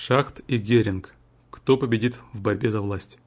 Шахт и Геринг. Кто победит в борьбе за власть?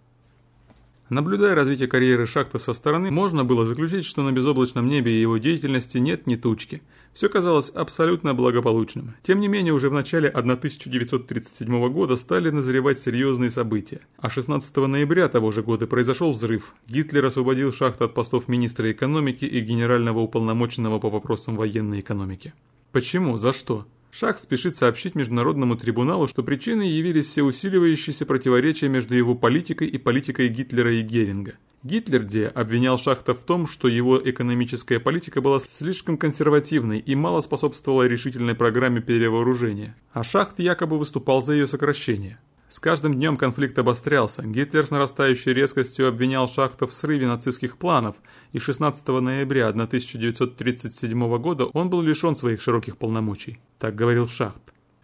Наблюдая развитие карьеры Шахта со стороны, можно было заключить, что на безоблачном небе его деятельности нет ни тучки. Все казалось абсолютно благополучным. Тем не менее, уже в начале 1937 года стали назревать серьезные события. А 16 ноября того же года произошел взрыв. Гитлер освободил Шахта от постов министра экономики и генерального уполномоченного по вопросам военной экономики. Почему? За что? Шах спешит сообщить Международному трибуналу, что причиной явились все усиливающиеся противоречия между его политикой и политикой Гитлера и Геринга. Гитлер где обвинял Шахта в том, что его экономическая политика была слишком консервативной и мало способствовала решительной программе перевооружения, а Шахт якобы выступал за ее сокращение. С каждым днем конфликт обострялся. Гитлер с нарастающей резкостью обвинял Шахта в срыве нацистских планов, и 16 ноября 1937 года он был лишен своих широких полномочий. Так говорил Шахт.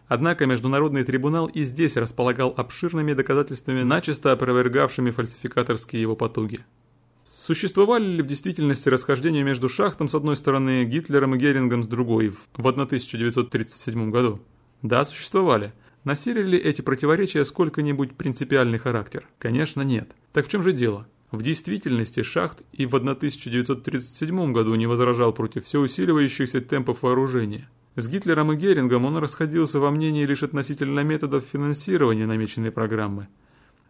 Однако Международный трибунал и здесь располагал обширными доказательствами, начисто опровергавшими фальсификаторские его потуги. Существовали ли в действительности расхождения между Шахтом с одной стороны, Гитлером и Герингом с другой в 1937 году? Да, существовали. Носили ли эти противоречия сколько-нибудь принципиальный характер? Конечно, нет. Так в чем же дело? В действительности Шахт и в 1937 году не возражал против все усиливающихся темпов вооружения. С Гитлером и Герингом он расходился во мнении лишь относительно методов финансирования намеченной программы.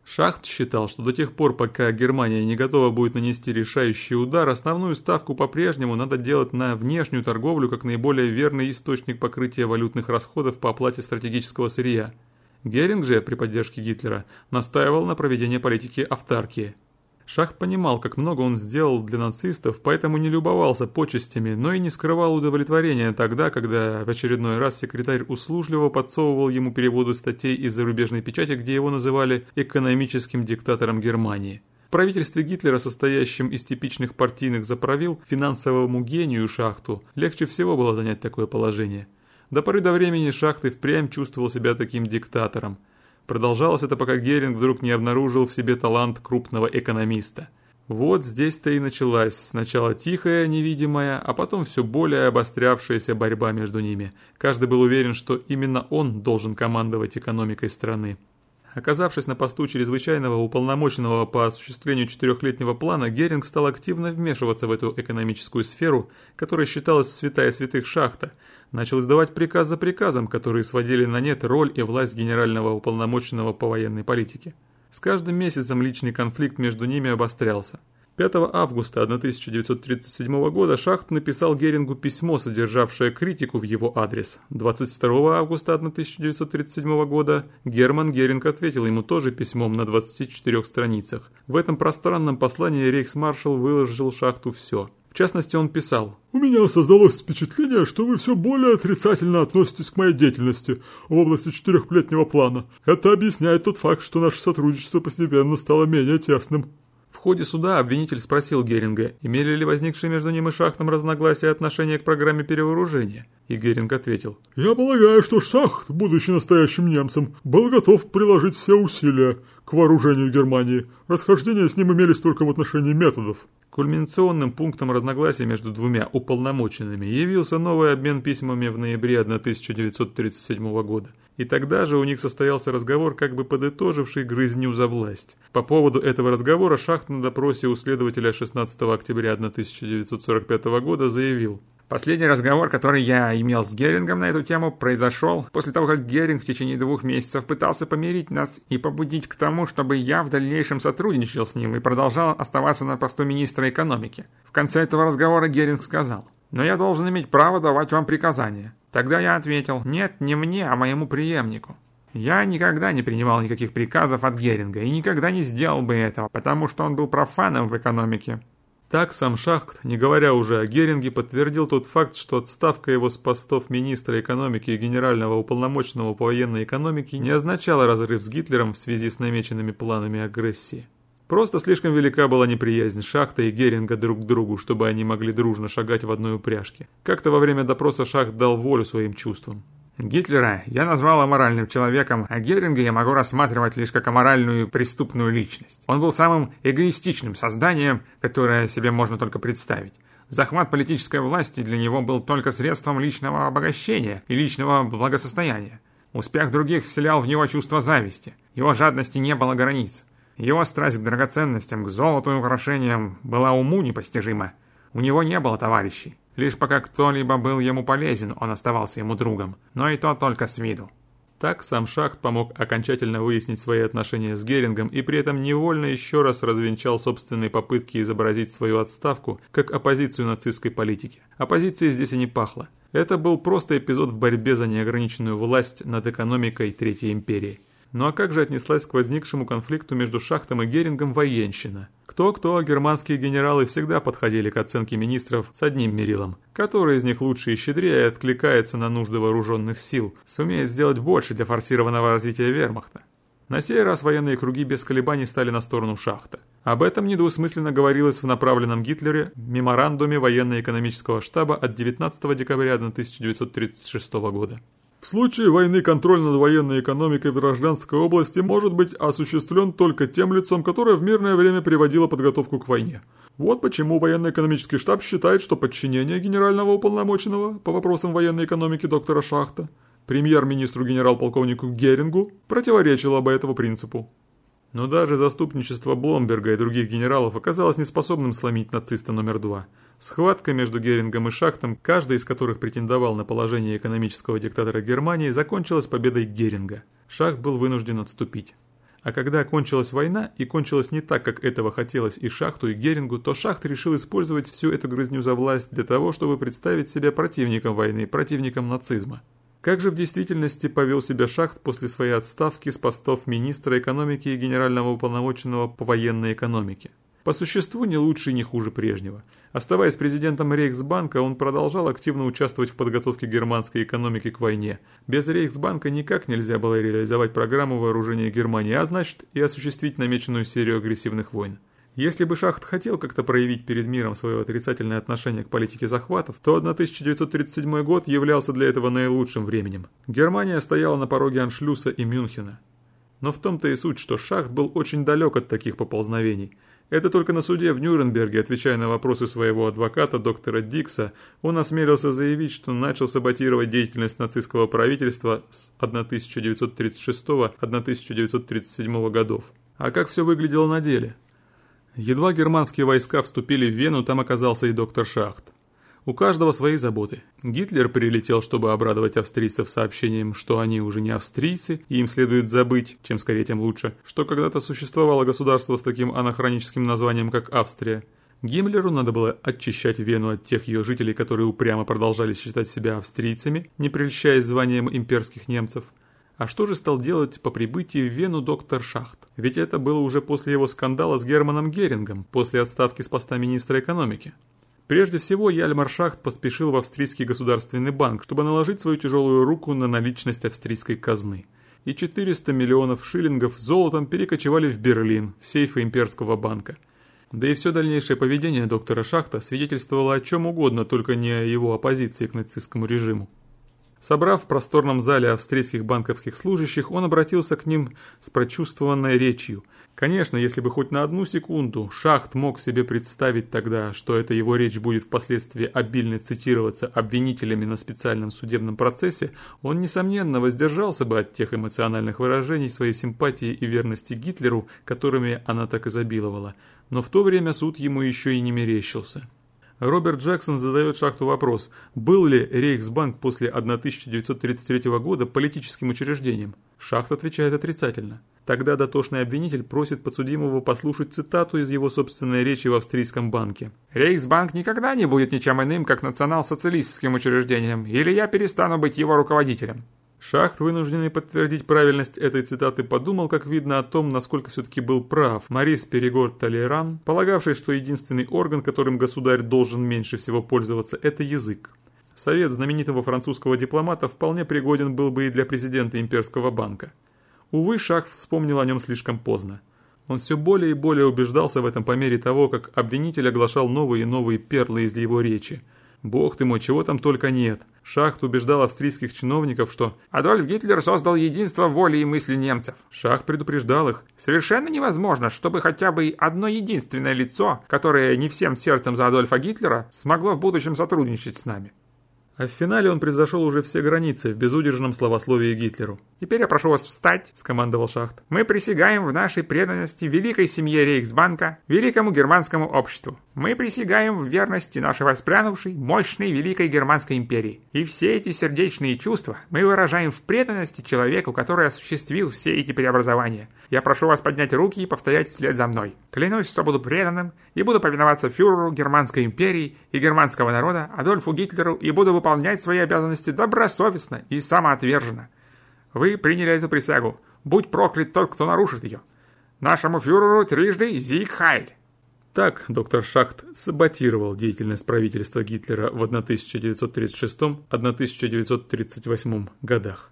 Шахт считал, что до тех пор, пока Германия не готова будет нанести решающий удар, основную ставку по-прежнему надо делать на внешнюю торговлю как наиболее верный источник покрытия валютных расходов по оплате стратегического сырья. Геринг же, при поддержке Гитлера, настаивал на проведении политики автаркии – Шахт понимал, как много он сделал для нацистов, поэтому не любовался почестями, но и не скрывал удовлетворения тогда, когда в очередной раз секретарь услужливо подсовывал ему переводы статей из зарубежной печати, где его называли «экономическим диктатором Германии». В правительстве Гитлера, состоящем из типичных партийных заправил, финансовому гению Шахту легче всего было занять такое положение. До поры до времени Шахт и впрямь чувствовал себя таким диктатором – Продолжалось это, пока Геринг вдруг не обнаружил в себе талант крупного экономиста. Вот здесь-то и началась сначала тихая, невидимая, а потом все более обострявшаяся борьба между ними. Каждый был уверен, что именно он должен командовать экономикой страны. Оказавшись на посту чрезвычайного уполномоченного по осуществлению четырехлетнего плана, Геринг стал активно вмешиваться в эту экономическую сферу, которая считалась святая святых шахта, начал издавать приказ за приказом, которые сводили на нет роль и власть генерального уполномоченного по военной политике. С каждым месяцем личный конфликт между ними обострялся. 5 августа 1937 года Шахт написал Герингу письмо, содержавшее критику в его адрес. 22 августа 1937 года Герман Геринг ответил ему тоже письмом на 24 страницах. В этом пространном послании рейхсмаршал выложил Шахту все. В частности, он писал «У меня создалось впечатление, что вы все более отрицательно относитесь к моей деятельности в области четырехлетнего плана. Это объясняет тот факт, что наше сотрудничество постепенно стало менее тесным». В ходе суда обвинитель спросил Геринга, имели ли возникшие между ним и Шахтом разногласия отношения к программе перевооружения. И Геринг ответил. «Я полагаю, что Шахт, будучи настоящим немцем, был готов приложить все усилия к вооружению Германии. Расхождения с ним имелись только в отношении методов». Кульминационным пунктом разногласий между двумя уполномоченными явился новый обмен письмами в ноябре 1937 года. И тогда же у них состоялся разговор, как бы подытоживший грызню за власть. По поводу этого разговора Шахт на допросе у следователя 16 октября 1945 года заявил – Последний разговор, который я имел с Герингом на эту тему, произошел после того, как Геринг в течение двух месяцев пытался помирить нас и побудить к тому, чтобы я в дальнейшем сотрудничал с ним и продолжал оставаться на посту министра экономики. В конце этого разговора Геринг сказал, «Но я должен иметь право давать вам приказания». Тогда я ответил, «Нет, не мне, а моему преемнику». Я никогда не принимал никаких приказов от Геринга и никогда не сделал бы этого, потому что он был профаном в экономике. Так сам Шахт, не говоря уже о Геринге, подтвердил тот факт, что отставка его с постов министра экономики и генерального уполномоченного по военной экономике не означала разрыв с Гитлером в связи с намеченными планами агрессии. Просто слишком велика была неприязнь Шахта и Геринга друг к другу, чтобы они могли дружно шагать в одной упряжке. Как-то во время допроса Шахт дал волю своим чувствам. Гитлера я назвал аморальным человеком, а Геринга я могу рассматривать лишь как аморальную преступную личность. Он был самым эгоистичным созданием, которое себе можно только представить. Захват политической власти для него был только средством личного обогащения и личного благосостояния. Успех других вселял в него чувство зависти. Его жадности не было границ. Его страсть к драгоценностям, к золоту и украшениям была уму непостижима. У него не было товарищей. Лишь пока кто-либо был ему полезен, он оставался ему другом. Но и то только с виду. Так сам Шахт помог окончательно выяснить свои отношения с Герингом и при этом невольно еще раз развенчал собственные попытки изобразить свою отставку как оппозицию нацистской политике. Оппозиции здесь и не пахло. Это был просто эпизод в борьбе за неограниченную власть над экономикой Третьей империи. Ну а как же отнеслась к возникшему конфликту между Шахтом и Герингом военщина? Кто-кто, германские генералы всегда подходили к оценке министров с одним мерилом. Который из них лучше и щедрее откликается на нужды вооруженных сил, сумеет сделать больше для форсированного развития вермахта? На сей раз военные круги без колебаний стали на сторону шахта. Об этом недвусмысленно говорилось в направленном Гитлере меморандуме военно-экономического штаба от 19 декабря 1936 года. В случае войны контроль над военной экономикой в гражданской области может быть осуществлен только тем лицом, которое в мирное время приводило подготовку к войне. Вот почему военно-экономический штаб считает, что подчинение генерального уполномоченного по вопросам военной экономики доктора Шахта премьер-министру генерал-полковнику Герингу противоречило бы этому принципу. Но даже заступничество Бломберга и других генералов оказалось неспособным сломить нациста номер два – Схватка между Герингом и Шахтом, каждый из которых претендовал на положение экономического диктатора Германии, закончилась победой Геринга. Шахт был вынужден отступить. А когда кончилась война, и кончилась не так, как этого хотелось и Шахту, и Герингу, то Шахт решил использовать всю эту грызню за власть для того, чтобы представить себя противником войны, противником нацизма. Как же в действительности повел себя Шахт после своей отставки с постов министра экономики и генерального уполномоченного по военной экономике? По существу не лучше и не хуже прежнего. Оставаясь президентом Рейхсбанка, он продолжал активно участвовать в подготовке германской экономики к войне. Без Рейхсбанка никак нельзя было реализовать программу вооружения Германии, а значит и осуществить намеченную серию агрессивных войн. Если бы Шахт хотел как-то проявить перед миром свое отрицательное отношение к политике захватов, то 1937 год являлся для этого наилучшим временем. Германия стояла на пороге Аншлюса и Мюнхена. Но в том-то и суть, что Шахт был очень далек от таких поползновений – это только на суде в Нюрнберге, отвечая на вопросы своего адвоката доктора Дикса, он осмелился заявить, что начал саботировать деятельность нацистского правительства с 1936-1937 годов. А как все выглядело на деле? Едва германские войска вступили в Вену, там оказался и доктор Шахт. У каждого свои заботы. Гитлер прилетел, чтобы обрадовать австрийцев сообщением, что они уже не австрийцы, и им следует забыть, чем скорее, тем лучше, что когда-то существовало государство с таким анахроническим названием, как Австрия. Гиммлеру надо было очищать Вену от тех ее жителей, которые упрямо продолжали считать себя австрийцами, не прельщаясь званием имперских немцев. А что же стал делать по прибытии в Вену доктор Шахт? Ведь это было уже после его скандала с Германом Герингом, после отставки с поста министра экономики. Прежде всего, Яльмар Шахт поспешил в австрийский государственный банк, чтобы наложить свою тяжелую руку на наличность австрийской казны. И 400 миллионов шиллингов золотом перекочевали в Берлин, в сейфы имперского банка. Да и все дальнейшее поведение доктора Шахта свидетельствовало о чем угодно, только не о его оппозиции к нацистскому режиму. Собрав в просторном зале австрийских банковских служащих, он обратился к ним с прочувствованной речью – Конечно, если бы хоть на одну секунду Шахт мог себе представить тогда, что эта его речь будет впоследствии обильно цитироваться обвинителями на специальном судебном процессе, он, несомненно, воздержался бы от тех эмоциональных выражений своей симпатии и верности Гитлеру, которыми она так изобиловала. Но в то время суд ему еще и не мерещился. Роберт Джексон задает Шахту вопрос, был ли Рейхсбанк после 1933 года политическим учреждением. Шахт отвечает отрицательно. Тогда дотошный обвинитель просит подсудимого послушать цитату из его собственной речи в австрийском банке. «Рейхсбанк никогда не будет ничем иным, как национал-социалистским учреждением, или я перестану быть его руководителем». Шахт, вынужденный подтвердить правильность этой цитаты, подумал, как видно, о том, насколько все-таки был прав Марис Перегор Толеран, полагавший, что единственный орган, которым государь должен меньше всего пользоваться, это язык. Совет знаменитого французского дипломата вполне пригоден был бы и для президента имперского банка. Увы, Шах вспомнил о нем слишком поздно. Он все более и более убеждался в этом по мере того, как обвинитель оглашал новые и новые перлы из его речи – Бог ты мой, чего там только нет. Шахт убеждал австрийских чиновников, что Адольф Гитлер создал единство воли и мысли немцев. Шахт предупреждал их. Совершенно невозможно, чтобы хотя бы одно единственное лицо, которое не всем сердцем за Адольфа Гитлера, смогло в будущем сотрудничать с нами. А в финале он превзошел уже все границы в безудержном словословии Гитлеру. «Теперь я прошу вас встать», — скомандовал Шахт. «Мы присягаем в нашей преданности великой семье Рейхсбанка, великому германскому обществу. Мы присягаем в верности нашей воспрянувшей, мощной великой германской империи. И все эти сердечные чувства мы выражаем в преданности человеку, который осуществил все эти преобразования. Я прошу вас поднять руки и повторять вслед за мной. Клянусь, что буду преданным и буду повиноваться фюреру Германской империи и германского народа Адольфу Гитлеру и буду выполнять выполнять свои обязанности добросовестно и самоотверженно. Вы приняли эту присягу. Будь проклят тот, кто нарушит ее. Нашему фюреру трижды Зиг Хайль. Так доктор Шахт саботировал деятельность правительства Гитлера в 1936-1938 годах.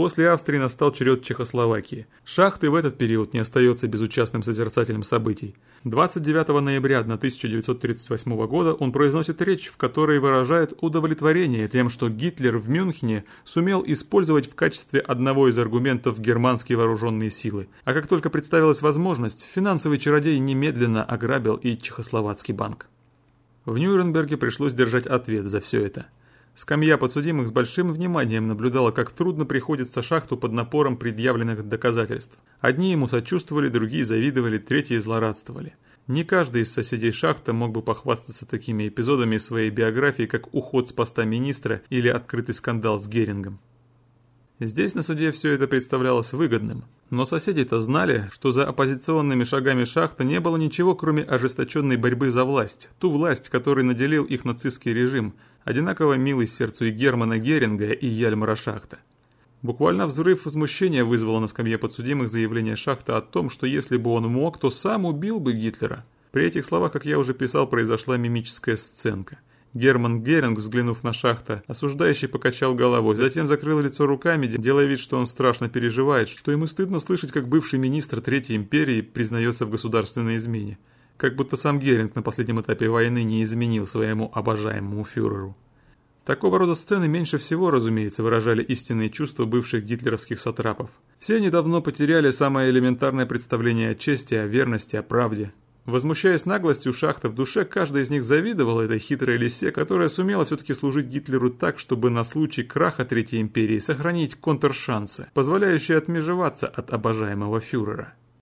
После Австрии настал черед Чехословакии. Шахты в этот период не остается безучастным созерцателем событий. 29 ноября 1938 года он произносит речь, в которой выражает удовлетворение тем, что Гитлер в Мюнхене сумел использовать в качестве одного из аргументов германские вооруженные силы. А как только представилась возможность, финансовый чародей немедленно ограбил и Чехословацкий банк. В Нюрнберге пришлось держать ответ за все это. Скамья подсудимых с большим вниманием наблюдала, как трудно приходится шахту под напором предъявленных доказательств. Одни ему сочувствовали, другие завидовали, третьи злорадствовали. Не каждый из соседей шахта мог бы похвастаться такими эпизодами своей биографии, как уход с поста министра или открытый скандал с Герингом. Здесь на суде все это представлялось выгодным, но соседи-то знали, что за оппозиционными шагами шахта не было ничего, кроме ожесточенной борьбы за власть, ту власть, которой наделил их нацистский режим, одинаково милый сердцу и Германа Геринга, и Яльмара Шахта. Буквально взрыв возмущения вызвало на скамье подсудимых заявление Шахта о том, что если бы он мог, то сам убил бы Гитлера. При этих словах, как я уже писал, произошла мимическая сценка – Герман Геринг, взглянув на шахта, осуждающий покачал головой, затем закрыл лицо руками, делая вид, что он страшно переживает, что ему стыдно слышать, как бывший министр Третьей империи признается в государственной измене. Как будто сам Геринг на последнем этапе войны не изменил своему обожаемому фюреру. Такого рода сцены меньше всего, разумеется, выражали истинные чувства бывших гитлеровских сатрапов. Все они давно потеряли самое элементарное представление о чести, о верности, о правде. Возмущаясь наглостью шахта в душе, каждый из них завидовал этой хитрой лисе, которая сумела все-таки служить Гитлеру так, чтобы на случай краха Третьей империи сохранить контршансы, позволяющие отмежеваться от обожаемого фюрера.